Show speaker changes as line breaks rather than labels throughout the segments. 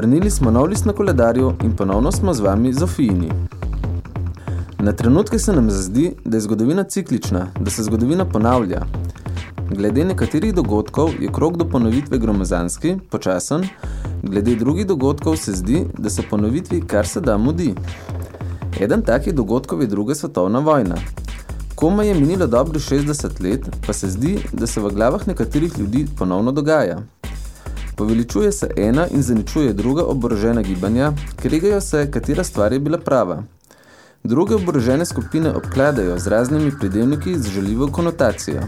Obrnili smo nov list na koledarju in ponovno smo z vami Zofijini. Na trenutke se nam zazdi, da je zgodovina ciklična, da se zgodovina ponavlja. Glede nekaterih dogodkov je krok do ponovitve gromozanski, počasen, glede drugih dogodkov se zdi, da se ponovitvi kar se da mudi. Eden takih dogodkov je druga svetovna vojna. Koma je minilo dobro 60 let, pa se zdi, da se v glavah nekaterih ljudi ponovno dogaja. Poveličuje se ena in zaničuje druga oborožena gibanja, kregajo se, katera stvar je bila prava. Druge oborožene skupine obkladajo z raznimi pridevniki z željivo konotacijo.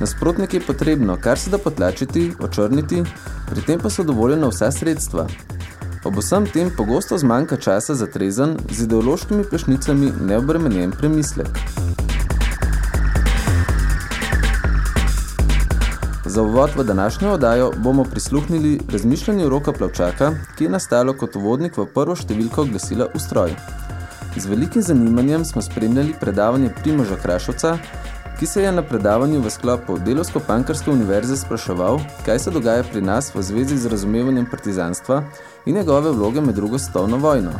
Nasprotnik je potrebno kar se da potlačiti, očrniti, pri tem pa so dovoljena vsa sredstva. Ob vsem tem pogosto zmanjka časa za trezen z ideološkimi plešnicami neobremenjen premislek. Za uvod v današnjo oddajo bomo prisluhnili razmišljanju Roka Plavčaka, ki je nastalo kot uvodnik v prvo številko glasila Ustroj. Z velikim zanimanjem smo spremljali predavanje Primoža Krašovca, ki se je na predavanju v sklopu Delovsko-Pankarske univerze spraševal, kaj se dogaja pri nas v zvezi z razumevanjem partizanstva in njegove vloge med drugo svetovno vojno.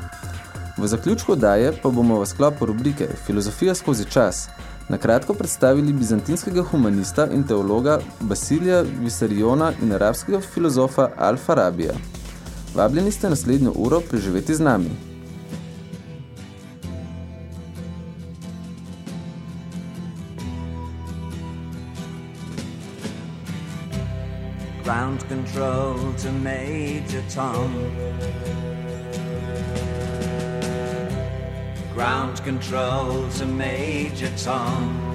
V zaključku daje pa bomo v sklopu rubrike Filozofija skozi čas na kratko predstavili bizantinskega humanista in teologa Basilija Visariona in arabskega filozofa Al-Farabija. Vabljeni ste naslednjo uro preživeti z nami.
Ground control to Major Tom. Ground control to Major Tom.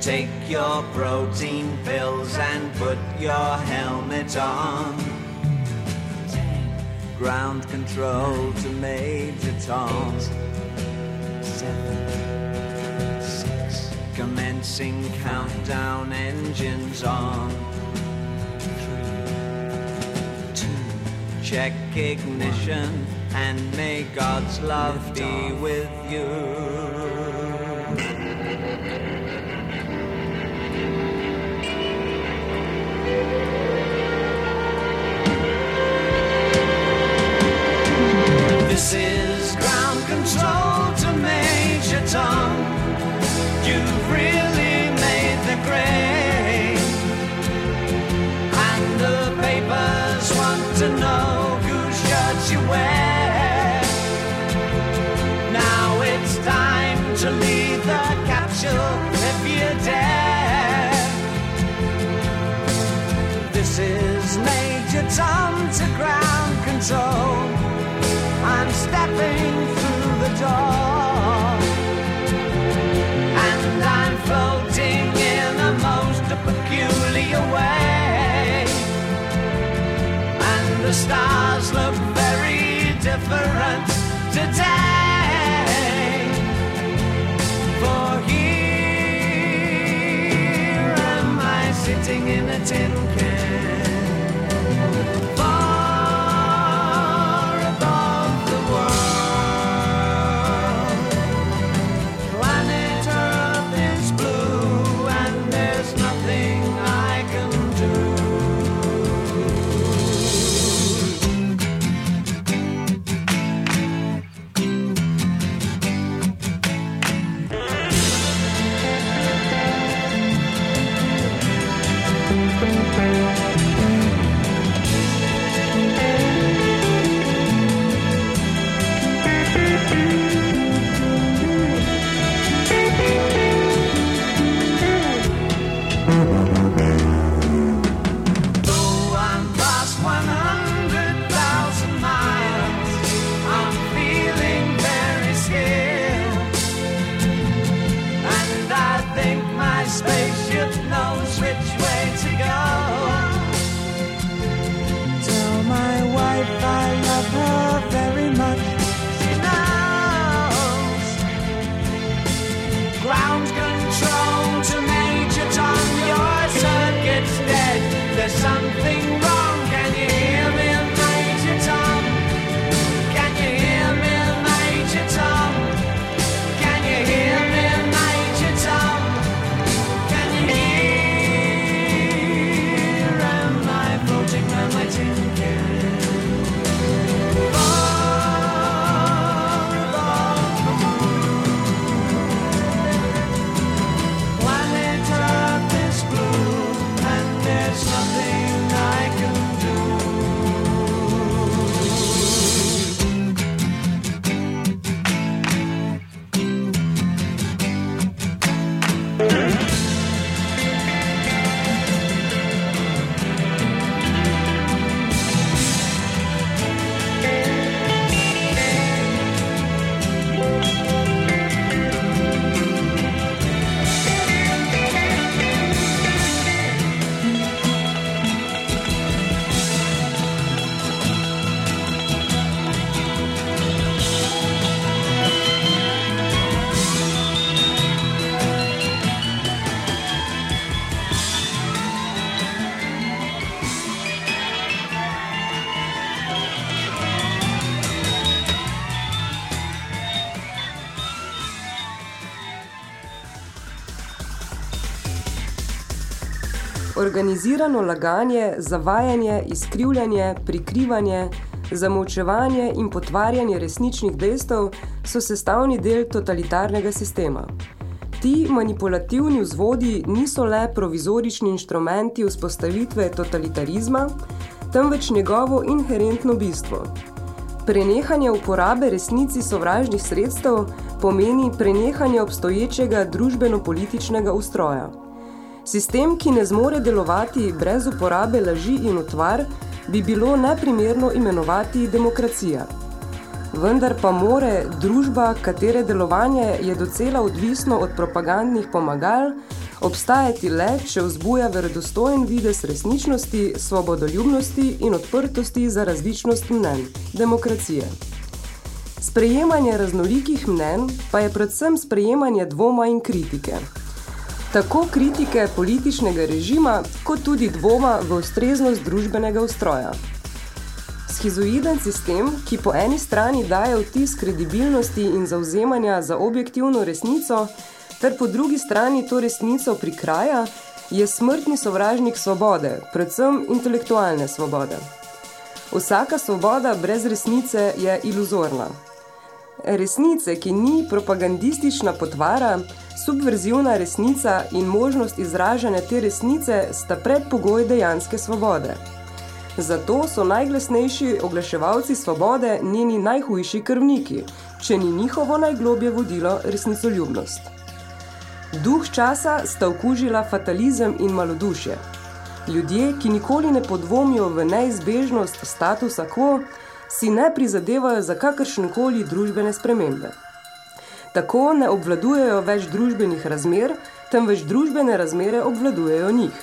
Take your protein pills and put your helmet on. Ground control to Major Tom. Seven, six, commencing countdown engines on. Check ignition and may God's love be with you. This is ground control to Major Tom. You've really Now it's time to leave the capsule if you dare. This is Major Tom to ground control. I'm stepping through the door. And I'm floating in a most peculiar way. And the stars look different today. For here am I sitting in a tin
Organizirano laganje, zavajanje, izkrivljanje, prikrivanje, zamolčevanje in potvarjanje resničnih dejstev so sestavni del totalitarnega sistema. Ti manipulativni vzvodi niso le provizorični inštrumenti vzpostavitve totalitarizma, temveč njegovo inherentno bistvo. Prenehanje uporabe resnici sovražnih sredstev pomeni prenehanje obstoječega družbeno-političnega ustroja. Sistem, ki ne zmore delovati brez uporabe laži in utvar, bi bilo neprimerno imenovati demokracija. Vendar pa more družba, katere delovanje je docela odvisno od propagandnih pomagal, obstajati le, če vzbuja verodostojen vides resničnosti, svobodoljubnosti in odprtosti za različnost mnen, demokracije. Sprejemanje raznolikih mnen pa je predvsem sprejemanje dvoma in kritike. Tako kritike političnega režima, kot tudi dvoma v ustreznost družbenega ustroja. Schizoiden sistem, ki po eni strani daje vtis kredibilnosti in zauzemanja za objektivno resnico, ter po drugi strani to resnico prikraja, je smrtni sovražnik svobode, predvsem intelektualne svobode. Vsaka svoboda brez resnice je iluzorna. Resnice, ki ni propagandistična potvara, subverzivna resnica in možnost izražanja te resnice sta predpogoj dejanske svobode. Zato so najglasnejši oglaševalci svobode njeni najhujši krvniki, če ni njihovo najglobje vodilo resnicoljubnost. Duh časa sta okužila fatalizem in malodušje. Ljudje, ki nikoli ne podvomijo v neizbežnost statusa quo, si ne prizadevajo za kakršenkoli družbene spremembe. Tako ne obvladujejo več družbenih razmer, temveč družbene razmere obvladujejo njih.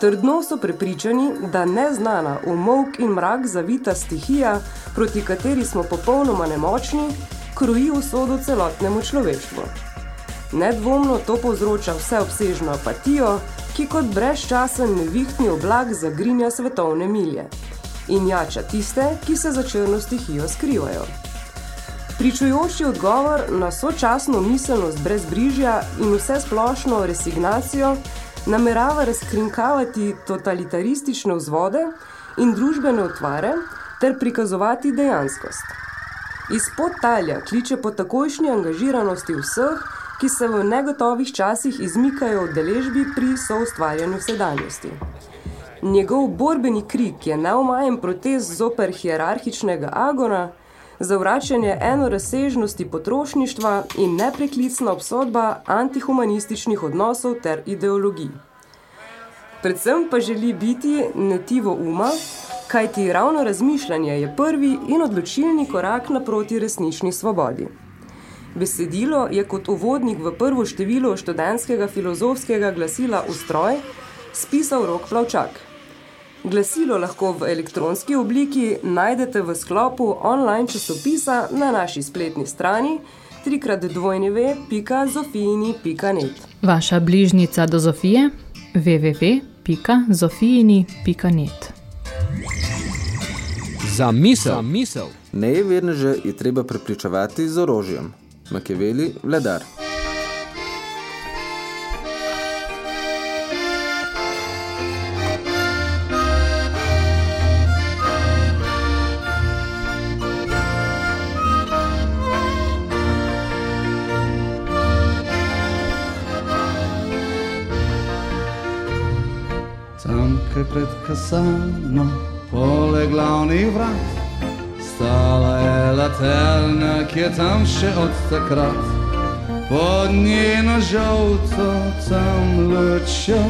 Trdno so prepričani, da neznana v molk in mrak zavita stihija, proti kateri smo popolnoma nemočni, kroji usodo celotnemu človeštvu. Nedvomno to povzroča vseobsežno apatijo, ki kot brezčasen nevihtni oblak zagrinja svetovne milje in jača tiste, ki se za črno stihijo skrivajo. Pričujoči odgovor na sočasno miselnost brezbrižja in vse splošno resignacijo namerava razkrinkavati totalitaristične vzvode in družbene utvare ter prikazovati dejanskost. Izpod talja kliče po takojšnji angažiranosti vseh, ki se v negotovih časih izmikajo v deležbi pri soustvarjanju sedanjosti. Njegov borbeni krik je neomajen protest zoper hierarhičnega agona, zavračanje enorazsežnosti potrošništva in nepreklicna obsodba antihumanističnih odnosov ter ideologij. Predvsem pa želi biti netivo uma, kajti ravno razmišljanje je prvi in odločilni korak naproti resnični svobodi. Besedilo je kot uvodnik v prvo število študentskega filozofskega glasila Ustroj spisal Rok Plavčak. Glasilo lahko v elektronski obliki najdete v sklopu online časopisa na naši spletni strani www.zofijini.net.
Vaša bližnica do Zofije www.zofijini.net
Za misel. Za misel.
Nejeverneže je treba prepričevati z orožjem. Makeveli, vladar.
Pred kasarno, poleg glavnih vrat, stala je laterna, ki je tam še od takrat. Pod njeno žolto tam lučjo,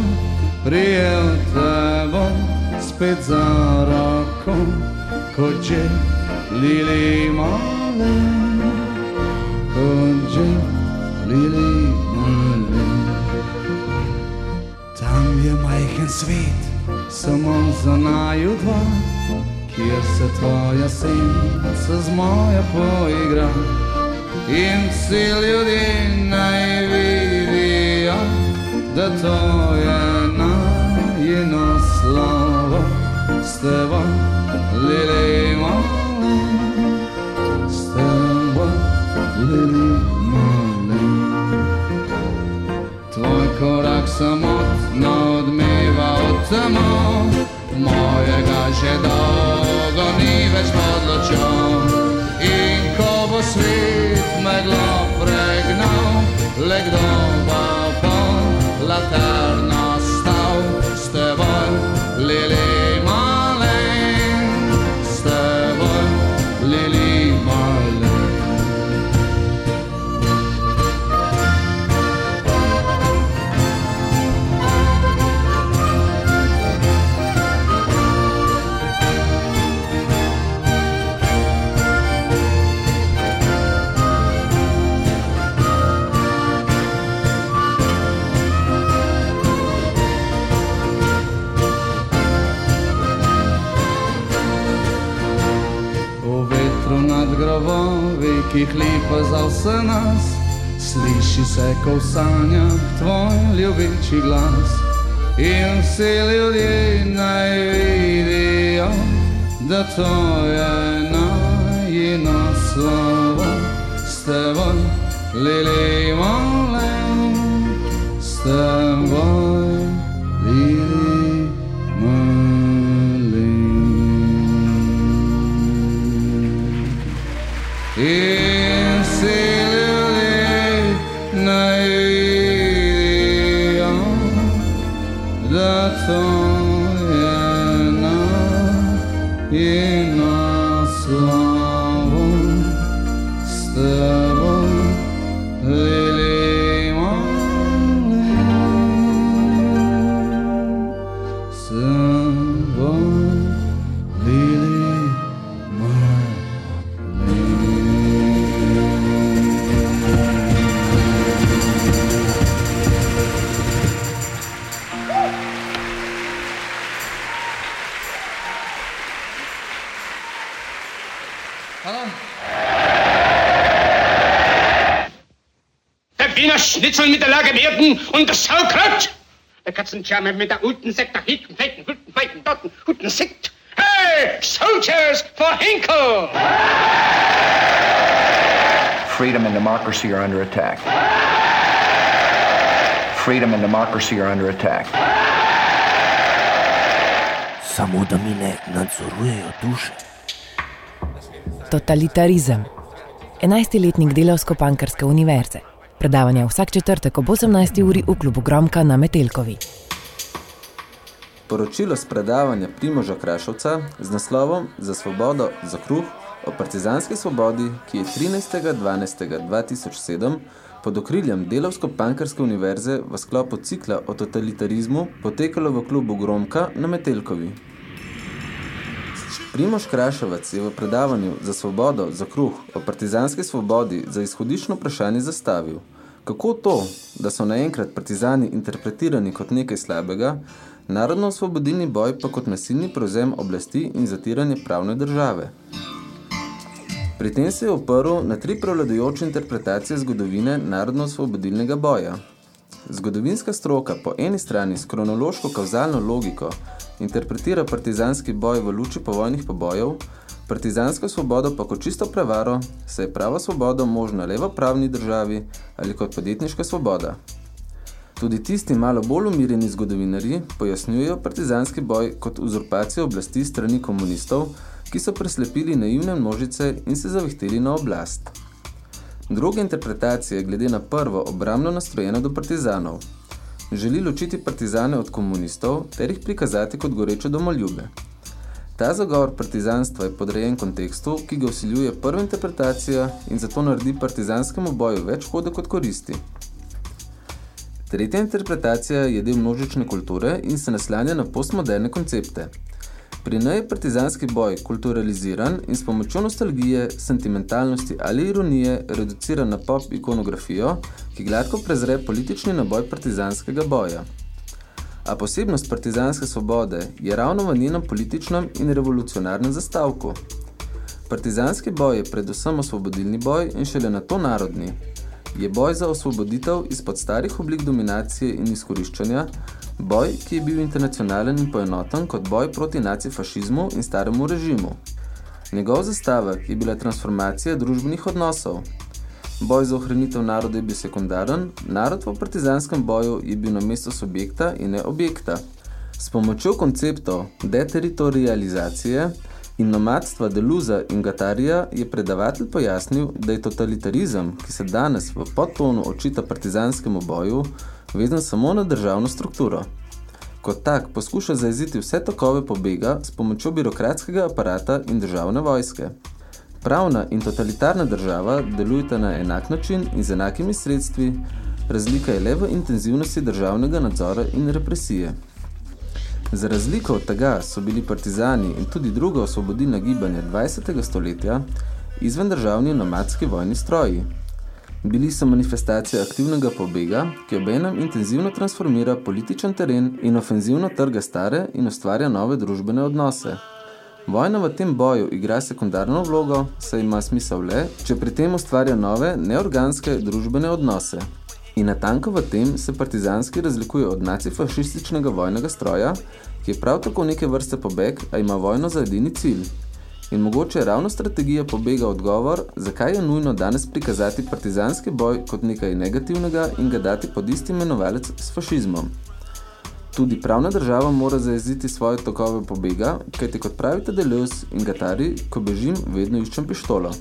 prijel te bom spet za roko, kot že lili male, kot že lili male. Tam je majhen svet, samo za naju dva, kjer se tvoja senca z mojo poigra. In vsi ljudje naj vidijo, da to je najino slavo s tebo, lili male, s tebo, lili male. Tvoj korak samotno temo, mojega že dolgo ni več pod lučjo. In ko bo svet meglo pregnal, le kdo bo po laterno stal s teboj, lili ki hlipa za vse nas, sliši se, ko v sanjah tvoj ljubeči glas. In vsi ljudje naj vidijo, da to je najino slovo s teboj, lili
und das Sauerkraut. Der Katzenschärme mit der guten Sekt, der hinten, feiten, guten, feiten, dotten, guten Sekt. Hey, Soldiers for Hinkle!
Freedom and democracy are under attack. Freedom and democracy are under attack.
Samo da mi ne nadzorujejo duše.
Totalitarizem. 11-letnik delavsko-pankarske univerze. Predavanja vsak četrtek ob 18. uri v klubu Gromka na Metelkovi.
Poročilo z predavanja Primoža Krašovca z naslovom Za svobodo, za kruh o partizanski svobodi, ki je 13.12.2007 pod okriljem Delavsko-Pankarske univerze v sklopu cikla o totalitarizmu potekalo v klubu Gromka na Metelkovi. Primož Kraševac je v predavanju za svobodo, za kruh, o partizanski svobodi za izhodično vprašanje zastavil, kako to, da so naenkrat partizani interpretirani kot nekaj slabega, narodno-osvobodilni boj pa kot nasilni prevzem oblasti in zatiranje pravne države. Pri tem se je oprl na tri prevladujoče interpretacije zgodovine narodno-osvobodilnega boja. Zgodovinska stroka po eni strani s kronološko-kauzalno logiko interpretira partizanski boj v luči povojnih pobojev, partizansko svobodo pa kot čisto prevaro, se je prava svoboda možna le v pravni državi ali kot podjetniška svoboda. Tudi tisti malo bolj umirjeni zgodovinarji pojasnjujejo partizanski boj kot uzurpacijo oblasti strani komunistov, ki so preslepili naivne množice in se zavihteli na oblast. Druga interpretacija glede na prvo obramno nastrojena do partizanov. Želi ločiti partizane od komunistov ter jih prikazati kot goreče domoljube. Ta zagovor partizanstva je podrejen kontekstu, ki ga usiljuje prva interpretacija in zato naredi partizanskemu boju več škode kot koristi. Tretja interpretacija je del množične kulture in se naslanja na postmoderne koncepte. Pri njej je partizanski boj kulturaliziran in s pomočjo nostalgije, sentimentalnosti ali ironije reducira na pop ikonografijo, ki gladko prezre politični naboj partizanskega boja. A posebnost partizanske svobode je ravno v njenem političnem in revolucionarnem zastavku. Partizanski boj je predvsem osvobodilni boj in šele na to narodni. Je boj za osvoboditev izpod starih oblik dominacije in izkoriščanja, Boj, ki je bil internacionalen in poenoten kot boj proti nacifašizmu in staremu režimu. Njegov zastavek je bila transformacija družbenih odnosov. Boj za ohranitev naroda je bil sekundaren, narod v partizanskem boju je bil na mesto subjekta in ne objekta. S pomočjo konceptov deteritorializacije in nomadstva Deluza in Gatarija je predavatelj pojasnil, da je totalitarizem, ki se danes v podtonu očita partizanskemu boju, vezan samo na državno strukturo. Kot tak poskuša zaeziti vse tokove pobega s pomočjo birokratskega aparata in državne vojske. Pravna in totalitarna država delujeta na enak način in z enakimi sredstvi, razlika je le v intenzivnosti državnega nadzora in represije. Za razliko od tega so bili partizani in tudi druga osvobodilna gibanja 20. stoletja izven državni nomadski vojni stroji, Bili so manifestacija aktivnega pobega, ki obenem intenzivno transformira političen teren in ofenzivno trga stare in ustvarja nove družbene odnose. Vojna v tem boju igra sekundarno vlogo, saj ima smisel le, če pri tem ustvarja nove, neorganske družbene odnose. In natanko v tem se partizanski razlikuje od nacifašističnega vojnega stroja, ki je prav tako neke vrste pobeg, a ima vojno za edini cilj. In mogoče je ravno strategija pobega odgovor, zakaj je nujno danes prikazati partizanski boj kot nekaj negativnega in ga dati pod isti imenovalec s fašizmom. Tudi pravna država mora zajeziti svoje tokove pobega, kajte kot pravite Deleuze in Gatari, ko bežim, vedno iščem pištolo.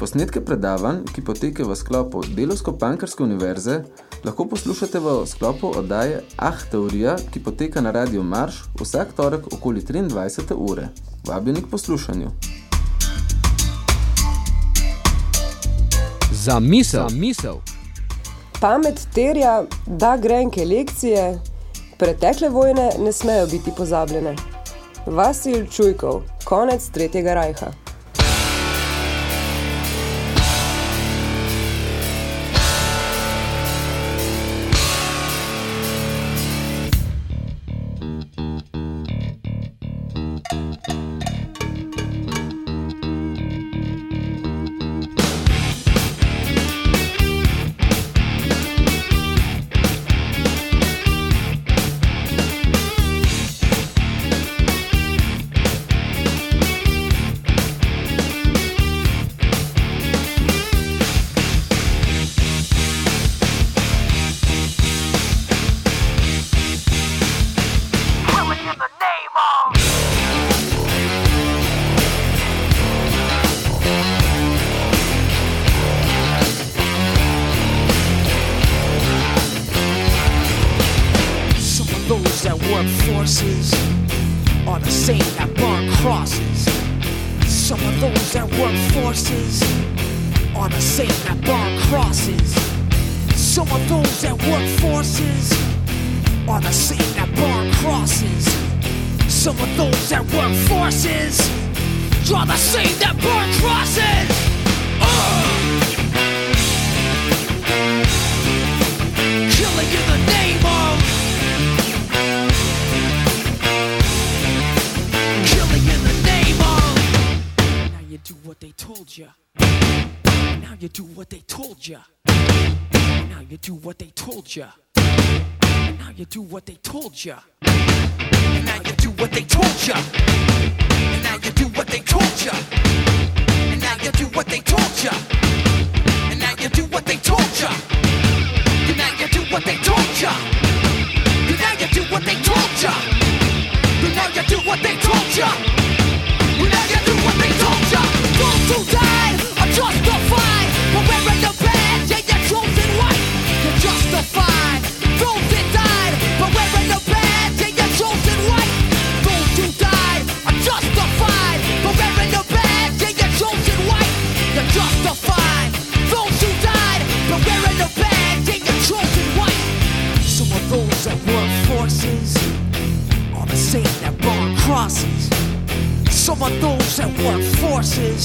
Posnetke predavanj, ki poteke v sklopu Delovsko-Pankarske univerze, lahko poslušate v sklopu oddaje Ah teorija, ki poteka na Radio Marš vsak torek okoli 23. ure. Vabljeni k poslušanju.
Za misel. Za misel.
Pamet terja, da grenke lekcije, pretekle vojne ne smejo biti pozabljene. Vasil Čujkov, konec Tretjega rajha.
you do what they told ya. Now you do what they told ya. Now you do what they told ya. Now you do what they told ya. Now you do what they told ya. And now you do what they told ya. And now you do what they told ya. And now you do what they told ya. And now you do what they told ya. And now you do what they told ya. And now you do what they told ya. Those who died are justified. Some of those that work forces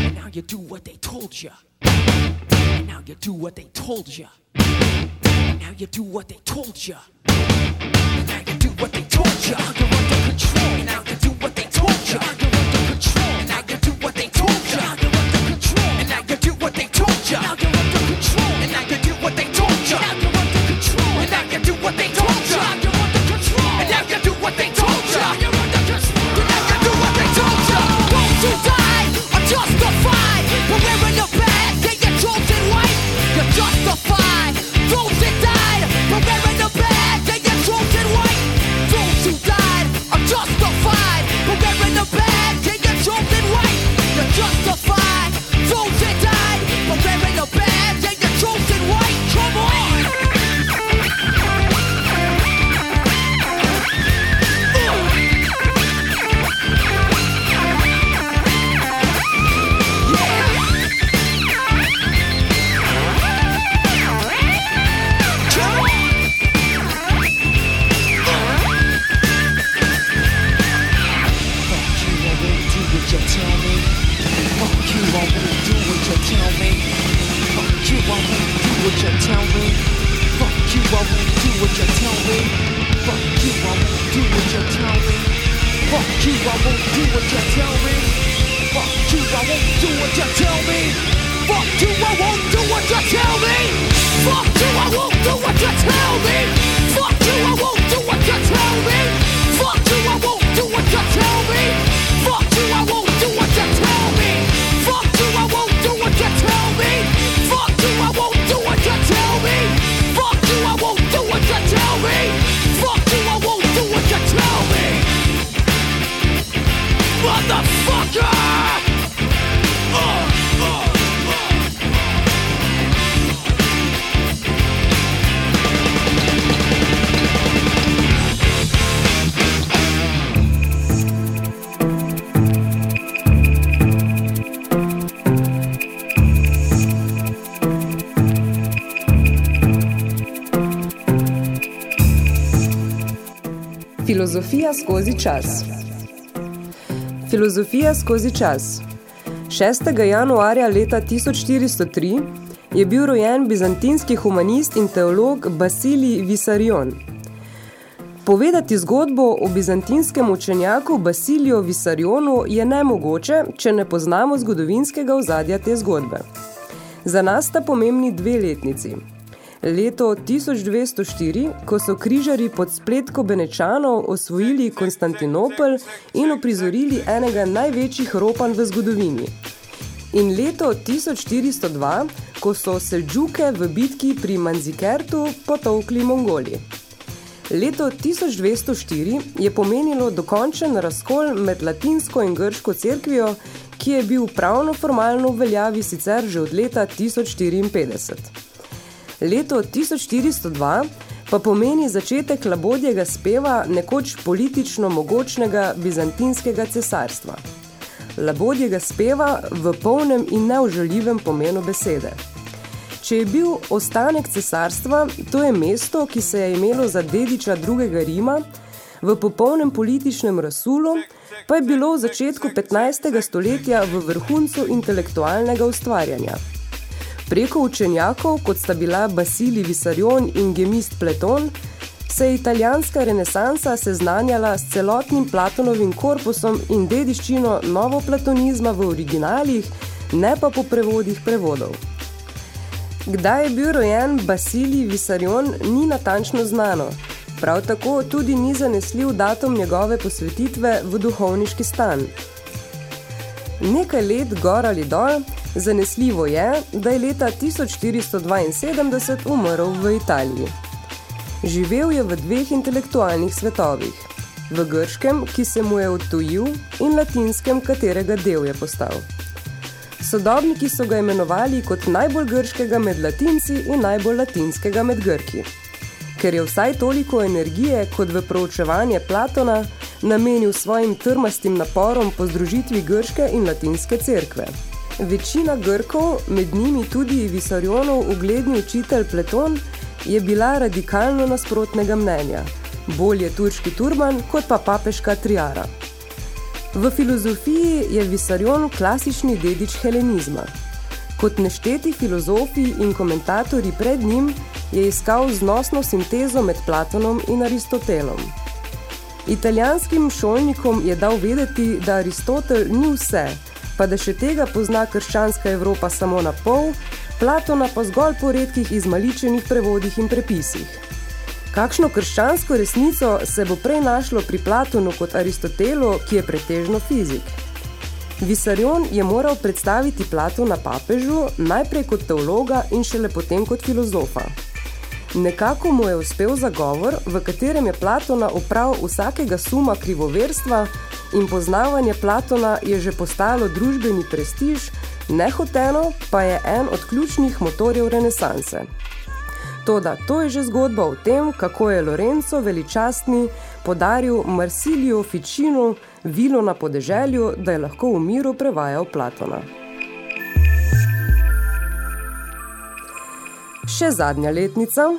And now you do what they told you. And now you do what they told you. And now you do what they told you. And now you do what they told you. Under control. And now you do what they told you.
Filozofija skozi čas. Filozofija skozi čas. 6. januarja leta 1403 je bil rojen bizantinski humanist in teolog Basilij Visarion. Povedati zgodbo o bizantinskem učenjaku Basiliju Visarionu je nemogoče, če ne poznamo zgodovinskega ozadja te zgodbe. Za nas sta pomembni dve letnici. Leto 1204, ko so križari pod spletko Benečanov osvojili Konstantinopel in uprizorili enega največjih ropanj v zgodovini. In leto 1402, ko so Selđuke v bitki pri Manzikertu potolkli Mongoli. Leto 1204 je pomenilo dokončen razkol med latinsko in grško cerkvijo, ki je bil pravno formalno v veljavi sicer že od leta 1054. Leto 1402 pa pomeni začetek labodjega speva nekoč politično mogočnega bizantinskega cesarstva. Labodjega speva v polnem in neužaljivem pomenu besede. Če je bil ostanek cesarstva, to je mesto, ki se je imelo za dediča drugega Rima, v popolnem političnem rasulu, pa je bilo v začetku 15. stoletja v vrhuncu intelektualnega ustvarjanja. Preko učenjakov, kot sta bila Basili Visarion in gemist Pleton, se je italijanska renesansa seznanjala s celotnim Platonovim korpusom in dediščino novoplatonizma v originalih, ne pa po prevodih prevodov. Kdaj je bil rojen Basili Visarion, ni natančno znano. Prav tako tudi ni zanesljiv datum njegove posvetitve v duhovniški stan. Nekaj let gor ali dol, zanesljivo je, da je leta 1472 umrl v Italiji. Živel je v dveh intelektualnih svetovih. V grškem, ki se mu je odtujil, in latinskem, katerega del je postal. Sodobniki so ga imenovali kot najbolj grškega med latinci in najbolj latinskega med grki. Ker je vsaj toliko energije, kot v proučevanje Platona, namenil svojim trmastim naporom po združitvi grške in latinske cerkve. Večina Grkov, med njimi tudi Visarionov ugledni učitelj Pleton, je bila radikalno nasprotnega mnenja. Bolje turški turban, kot pa papeška triara. V filozofiji je Visarion klasični dedič helenizma. Kot nešteti filozofi in komentatorji pred njim je iskal znosno sintezo med Platonom in Aristotelom. Italijanskim šolnikom je dal vedeti, da Aristotel ni vse, pa da še tega pozna krščanska Evropa samo na pol, Platona pa zgolj po redkih izmaličenih prevodih in prepisih. Kakšno krščansko resnico se bo prej našlo pri Platonu kot Aristotelu, ki je pretežno fizik? Visarion je moral predstaviti Platona papežu najprej kot teologa in šele potem kot filozofa. Nekako mu je uspel zagovor, v katerem je Platona oprav vsakega suma krivoverstva in poznavanje Platona je že postalo družbeni prestiž, nehoteno pa je en od ključnih motorjev renesanse. Toda to je že zgodba o tem, kako je Lorenzo veličastni podaril Marsiliju Ficinu vilo na podeželju, da je lahko v miru prevajal Platona. Še zadnja letnica.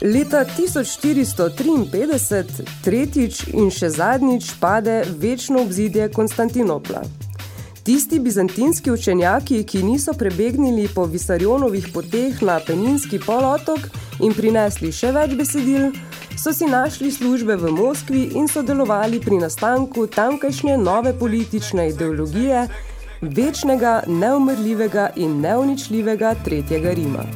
Leta 1453 tretjič in še zadnjič pade večno obzidje Konstantinopla. Tisti bizantinski učenjaki, ki niso prebegnili po Visarionovih poteh na Peninski polotok in prinesli še več besedil, so si našli službe v Moskvi in sodelovali pri nastanku tamkajšnje nove politične ideologije, večnega, neumrljivega in neuničljivega Tretjega Rima.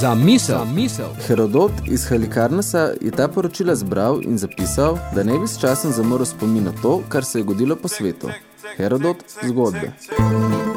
Za misel. Za misel.
Herodot iz Halikarnasa je ta poročila zbral in zapisal, da ne bi s časem zamoril spomin na to, kar se je godilo po svetu. Herodot zgodbe.
Ponedeljek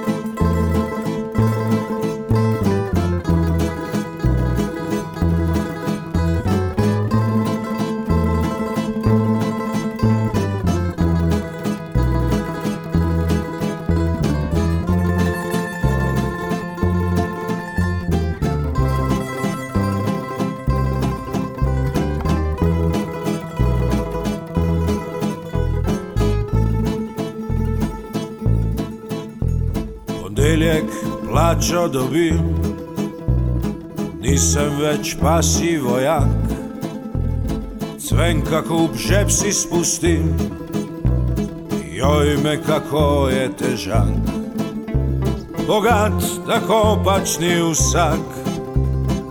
mačo dobio Nisam već pasivo vojak. Cven kako u žep si spustim Joj me kako je težak. Bogat da kopač ni usak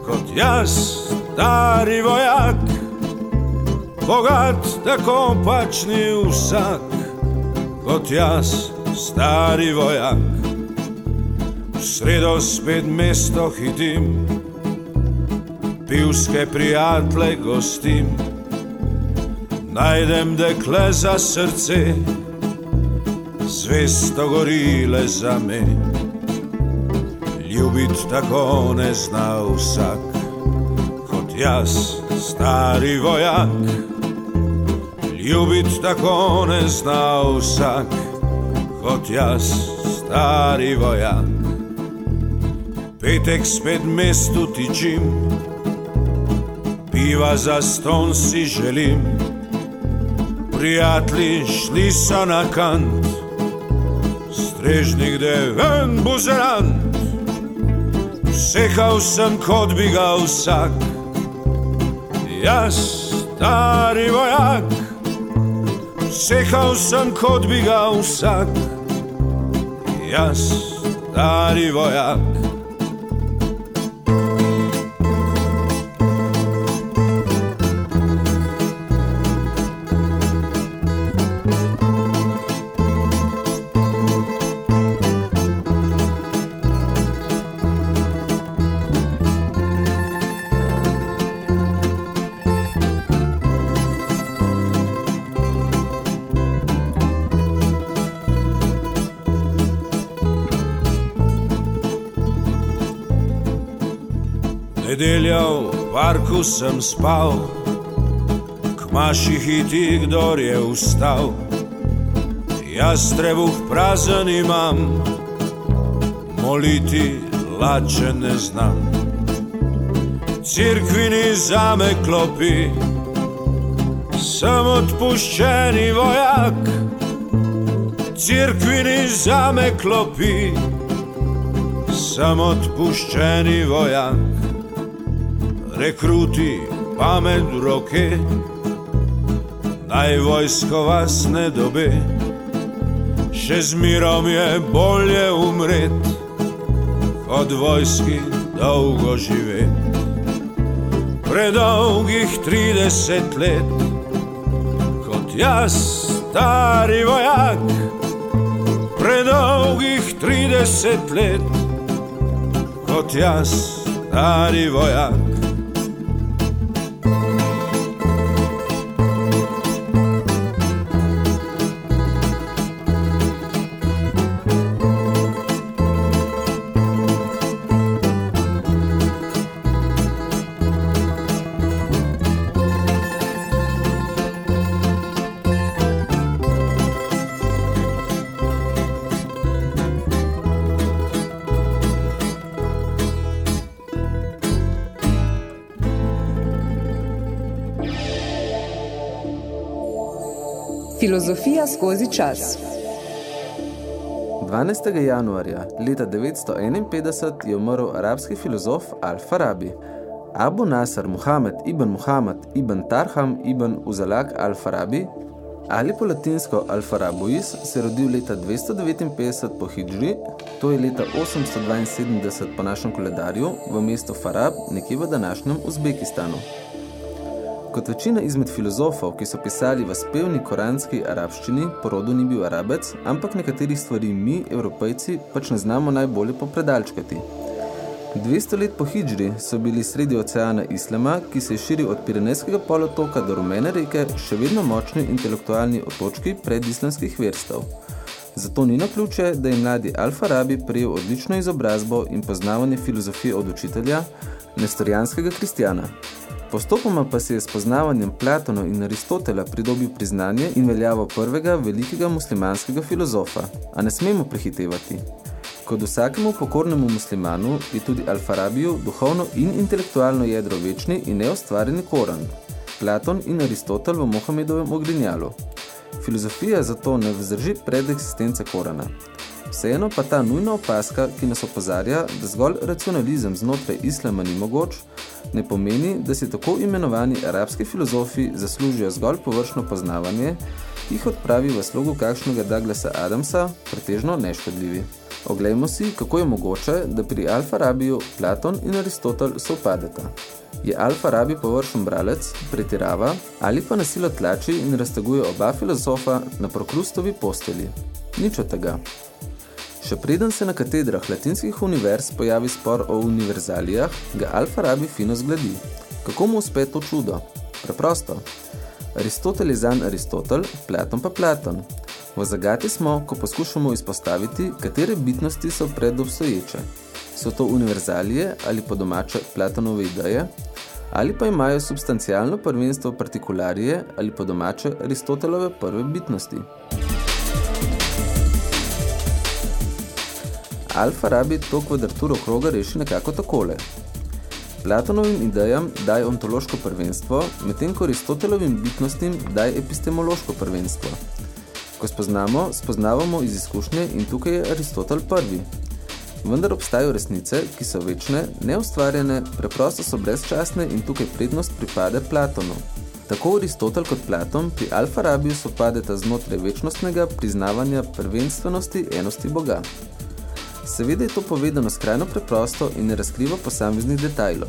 Kod jas stari vojak. Bogat da kopač ni usak Kod jas stari vojak. Sredo spet mesto hitim, pivske prijatelje gostim, najdem dekle za srce, zvesto gorile za me. Ljubit tako ne zna vsak, kot jaz, stari vojak. Ljubit tako ne zna vsak, kot jaz, stari vojak. Petek spet mestu tičim, piva za ston si želim. Prijatelji šli so na kant, strežnik deven buzerant. Sekal sem, kot bi ga vsak, jaz, stari vojak. Sekal sem, kot bi ga vsak, jaz, stari vojak. Nedelja v parku sem spal, k maši hiti, kdor je vstal. Jaz trebuh prazen imam, moliti lačen ne znam. Cirkvini zame klopi, sem odpuščeni vojak. Cirkvini zame klopi, sem odpuščeni vojak rekruti pamet v roke, naj vojsko vas ne dobe, še z mirom je bolje umret, kot vojski dolgo živeti. Predolgih 30 let, kot jaz, stari vojak, predolgih 30 let, kot jaz, stari vojak.
Filozofija skozi čas.
12. januarja leta 951 je umrl arabski filozof Al-Farabi. Abu Nasr Muhammad ibn Muhammad ibn Tarham ibn Uzalak Al-Farabi ali po latinsko Al-Farabuis se je rodil leta 259 po Hidžri, to je leta 872 po našem koledarju v mestu Farab, nekje v današnjem Uzbekistanu. Kot večina izmed filozofov, ki so pisali v spevni koranski arabščini, porodu ni bil arabec, ampak nekaterih stvari mi, evropejci, pač ne znamo najbolje popredalčkati. 200 let po Hidžri so bili sredi oceana Islama, ki se je širil od Pirenejskega polotoka do Rumene reke, še vedno močni intelektualni otočki predislamskih verstev. Zato ni naključe, da je mladi Al-Farabi prijel odlično izobrazbo in poznavanje filozofije od učitelja, nestorijanskega kristjana. Postopoma pa se je s poznavanjem Platona in Aristotela pridobil priznanje in veljavo prvega velikega muslimanskega filozofa, a ne smemo prehitevati. Kot vsakemu pokornemu muslimanu je tudi Al-Farabiju duhovno in intelektualno jedro večni in neostvarjeni Koran, Platon in Aristotel v Mohamedovem ogrinjalu. Filozofija zato ne vzdrži pred eksistence Korana. Vseeno pa ta nujna opaska, ki nas opozarja, da zgolj racionalizem znotraj islama ni mogoč, ne pomeni, da si tako imenovani arabski filozofi zaslužijo zgolj površno poznavanje, ki jih odpravi v slogu kakšnega Douglasa Adamsa, pretežno neškodljivi. Oglejmo si, kako je mogoče, da pri Al-Farabiju Platon in Aristotel sovpadeta. Je Al-Farabi površen bralec, pretirava ali pa nasilo tlači in razteguje oba filozofa na prokrustovi posteli. Nič od tega. Še preden se na katedrah latinskih univerz pojavi spor o univerzalijah, ga Al-Farabi fino zgledi. Kako mu uspe to čudo? Preprosto. Aristotel je zan Aristotel, Platon pa Platon. V zagati smo, ko poskušamo izpostaviti, katere bitnosti so predobstoječe. So to univerzalije ali po domače Platonove ideje, ali pa imajo substancialno prvenstvo partikularije ali po domače Aristotelove prve bitnosti. Alfa rabi to kvadraturo kroga reši nekako takole. Platonovim idejam daj ontološko prvenstvo, medtem ko Aristotelovim bitnostim daj epistemološko prvenstvo. Ko spoznamo, spoznavamo iz izkušnje in tukaj je Aristotel prvi. Vendar obstajajo resnice, ki so večne, neustvarjene, preprosto so brezčasne in tukaj prednost pripade Platonu. Tako Aristotel kot Platon pri Alfarabiju sopadeta znotraj večnostnega priznavanja prvenstvenosti enosti Boga. Seveda je to povedano skrajno preprosto in ne razkriva posameznih detajlov.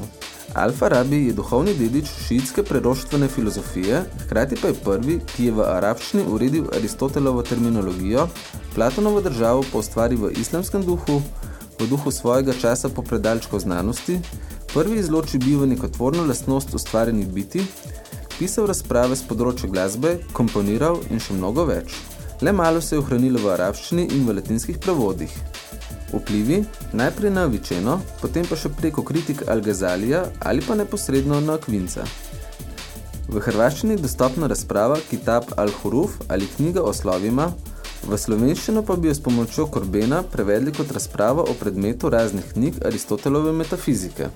Al-Farabi je duhovni dedič šiitske preroštvene filozofije, hkrati pa je prvi, ki je v arabščini uredil Aristotelovo terminologijo, Platonovo državo pa ustvari v islamskem duhu, v duhu svojega časa po predalčko znanosti, prvi izloči bivanje kot tvorno lastnost ustvarjenih biti, pisal razprave z področja glasbe, komponiral in še mnogo več. Le malo se je ohranilo v arabščini in v latinskih prevodih. Vplivi, najprej na Vičeno, potem pa še preko kritik Al-Gazalija ali pa neposredno na Akvinca. V hrvaščini dostopna razprava Kitab Al-Huruf ali knjiga o slovima, v slovenščino pa bi jo s pomočjo Korbena prevedli kot razprava o predmetu raznih knjig Aristotelove metafizike.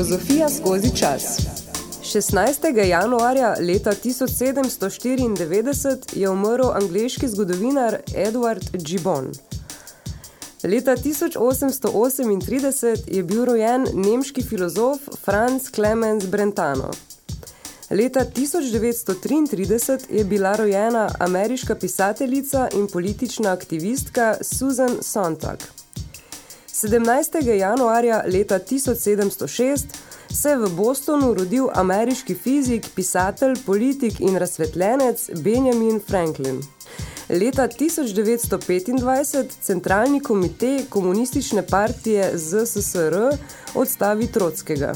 Filozofija skozi čas 16. januarja leta 1794 je umrl angleški zgodovinar Edward Gibbon. Leta 1838 je bil rojen nemški filozof Franz Clemens Brentano. Leta 1933 je bila rojena ameriška pisateljica in politična aktivistka Susan Sontag. 17. januarja leta 1706 se je v Bostonu rodil ameriški fizik, pisatelj, politik in razsvetljenec Benjamin Franklin. Leta 1925 centralni komite komunistične partije ZSSR odstavi Trotskega.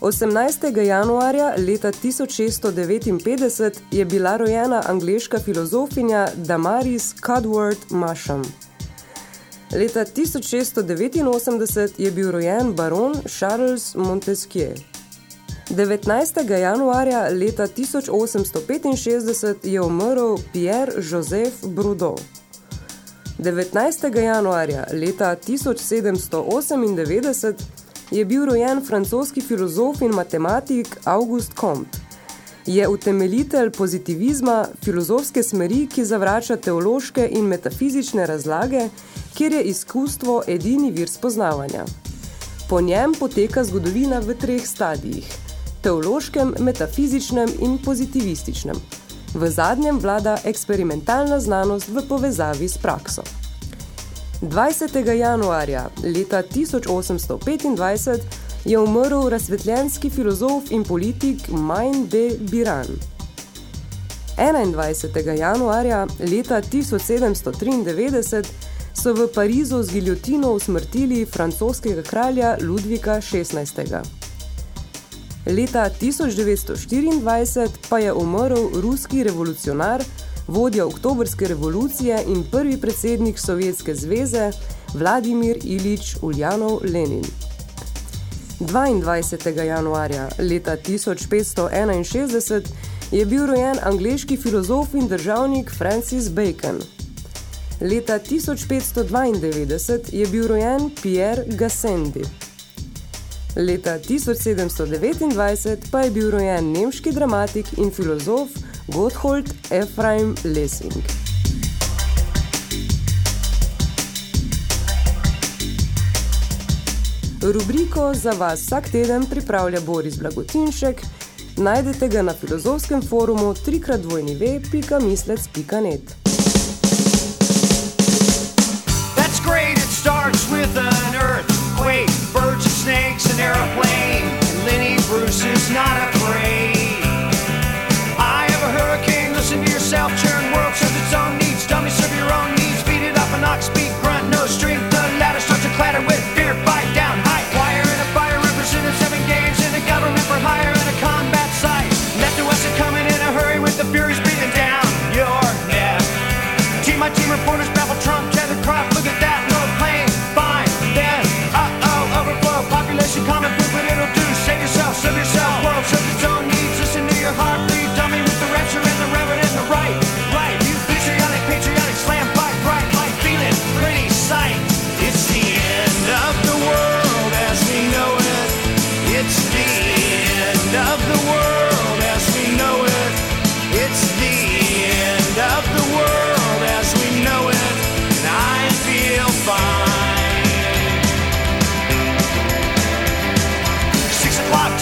18. januarja leta 1659 je bila rojena angleška filozofinja Damaris Cudworth Masham. Leta 1689 je bil rojen baron Charles Montesquieu. 19. januarja leta 1865 je umrl Pierre-Joseph Brudeau. 19. januarja leta 1798 je bil rojen francoski filozof in matematik Auguste Comte. Je utemeljitelj pozitivizma, filozofske smeri, ki zavrača teološke in metafizične razlage, kjer je izkustvo edini vir spoznavanja. Po njem poteka zgodovina v treh stadijih – teološkem, metafizičnem in pozitivističnem. V zadnjem vlada eksperimentalna znanost v povezavi s prakso. 20. januarja leta 1825 je umrl razsvetljenski filozof in politik Main de Biran. 21. januarja leta 1793 so v Parizu z giljotino usmrtili francoskega kralja Ludvika XVI. Leta 1924 pa je umrl ruski revolucionar, vodja oktobrske revolucije in prvi predsednik Sovjetske zveze Vladimir Ilič Uljanov Lenin. 22. januarja leta 1561 je bil rojen angleški filozof in državnik Francis Bacon. Leta 1592 je bil rojen Pierre Gassendi. Leta 1729 pa je bil rojen nemški dramatik in filozof Gotthold Ephraim Lessing. Rubriko za vas vsak teden pripravlja Boris Blagotinšek. Najdete ga na filozofskem forumu trikratvojnive.mislec.net.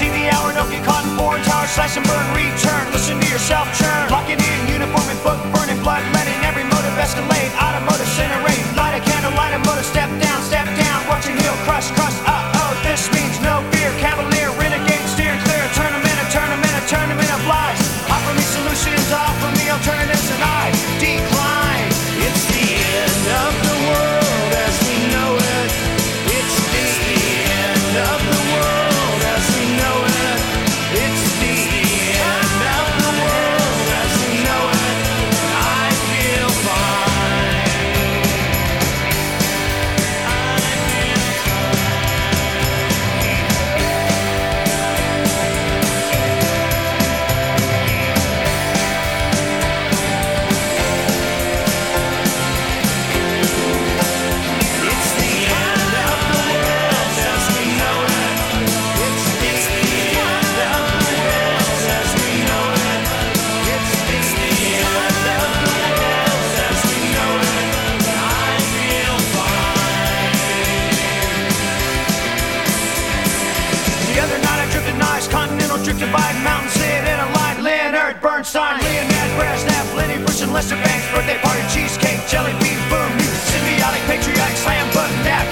17 the hour, no get caught in foreign tower, slash and burn, return. Listen to yourself churn. Locking in, uniform and book, burning blood, letting every motive escalate. Automotive centering, light a candle, light a motor. step down, step down. Watch your heel crush, crush, uh oh. This means no fear, cavalier, renegade, steer clear. A tournament, a tournament, a tournament of lies. Offer me solutions, offer me alternative. Lester Banks, birthday party, cheesecake, jelly bean, boom, symbiotic, patriotic, slam, button, nap,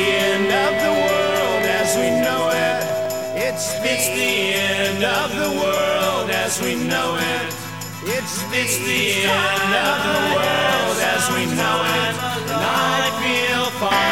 end of the world as we know it. It's it's the end of the world as we know it. It's it's the end of the world as we know it. And I feel fine.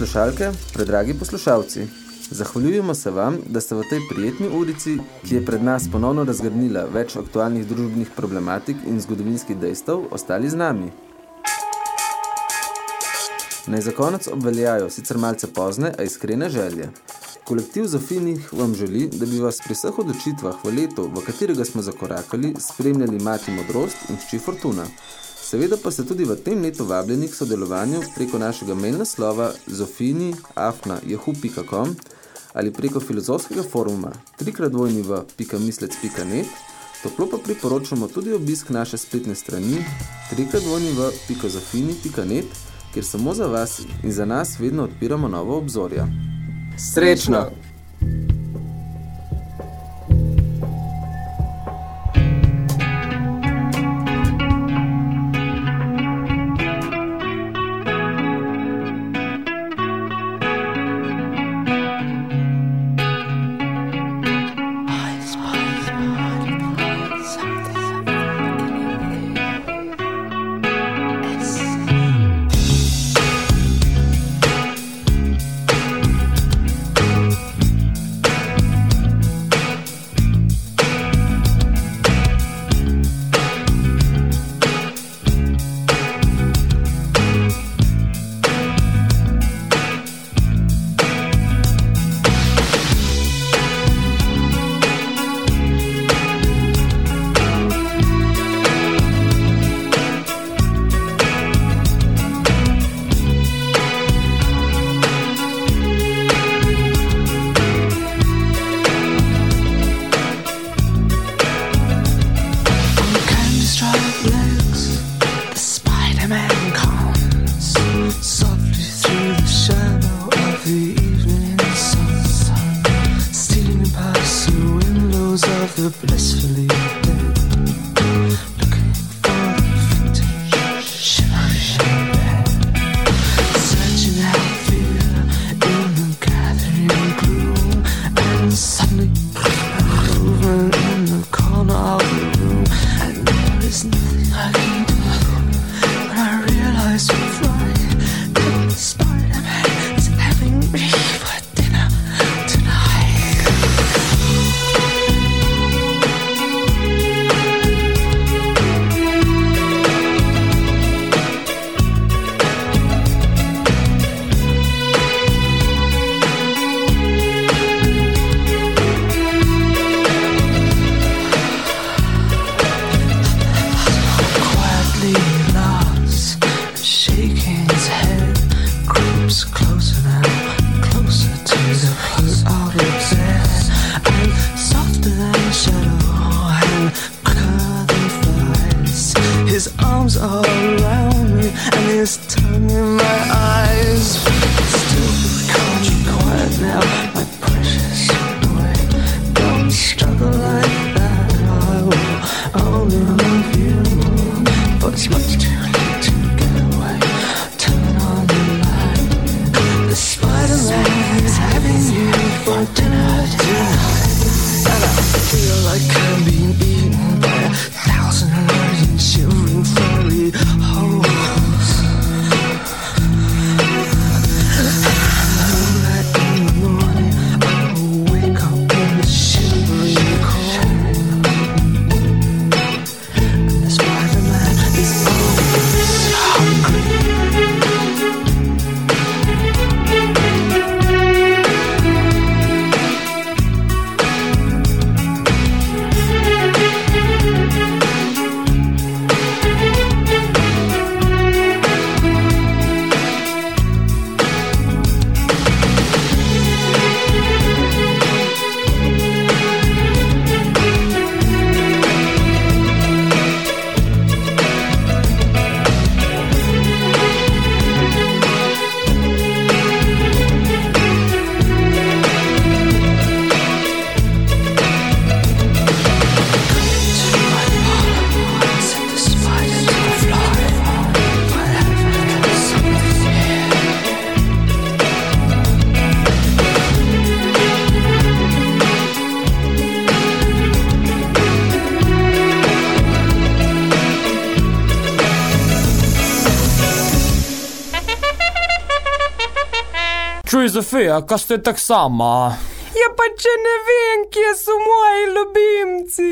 Poslušalke, predragi poslušalci, zahvaljujemo se vam, da ste v tej prijetni urici, ki je pred nas ponovno razgrnila več aktualnih družbenih problematik in zgodovinskih dejstev, ostali z nami. Naj za konec obveljajo sicer malce pozne, a iskrene želje. Kolektiv Zofinih vam želi, da bi vas pri vseh odločitvah v letu, v katerega smo zakorakali, spremljali mati modrost in hči fortuna. Seveda pa ste tudi v tem letu vabljeni k sodelovanju preko našega mail naslova zofini.afna.jahu.com ali preko filozofskega foruma pikamislec.net Toplo pa priporočamo tudi obisk naše spletne strani pikozofini.net kjer samo za vas in za nas vedno odpiramo novo obzorja. Srečno!
Zofija, kaj ste tak sama?
Ja pa če ne vem, kje so moji ljubimci.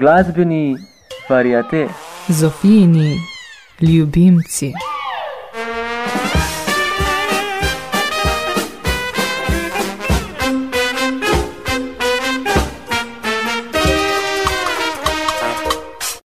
glasbeni variate.
Zofijini ljubimci.